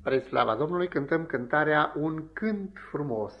Spre slava Domnului cântăm cântarea Un cânt frumos.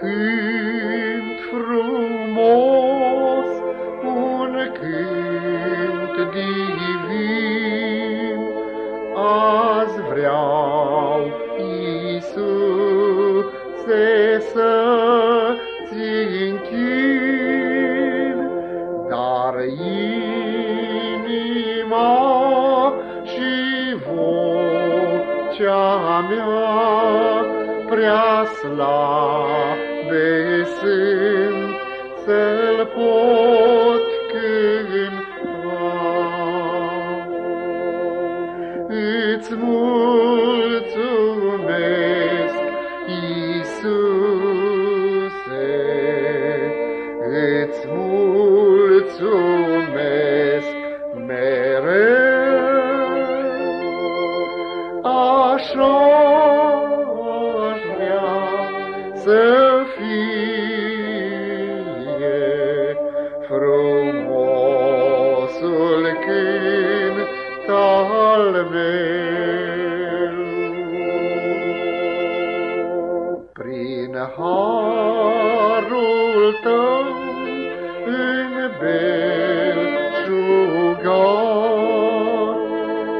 Cânt frumos, un cânt divin. Azi vreau, Iisuse, să-ți închin, dar inima și vocea mea prea slabe sunt să-l pot cânta. Îți mulțumesc, Iisuse, îți mulțumesc mereu. Așa harul tău în belșugat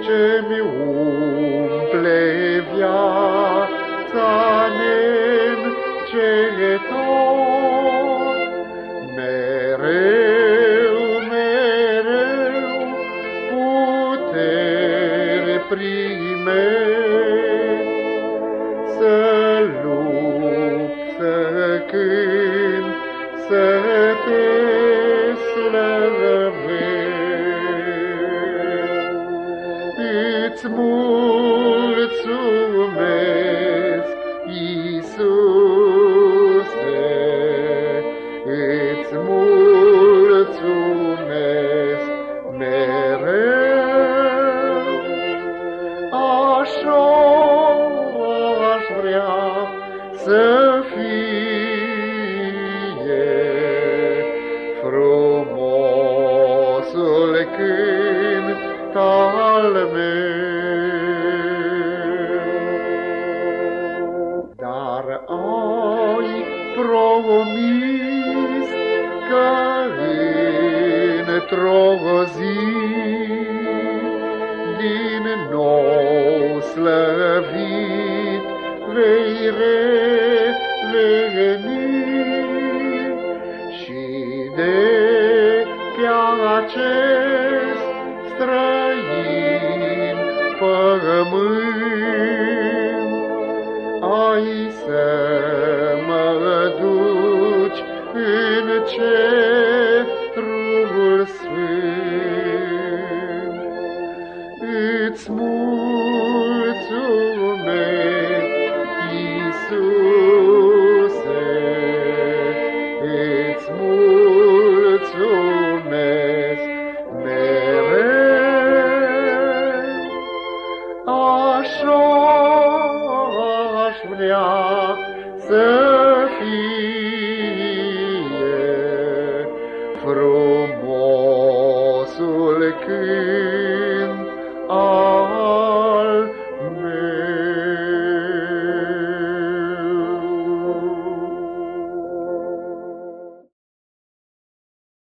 ce-mi umple viața tot, mereu, mereu, putere prime, Jesús. Într-o zi din nou slăvit vei reveni și de pe acest străin pământ cerul sfânt.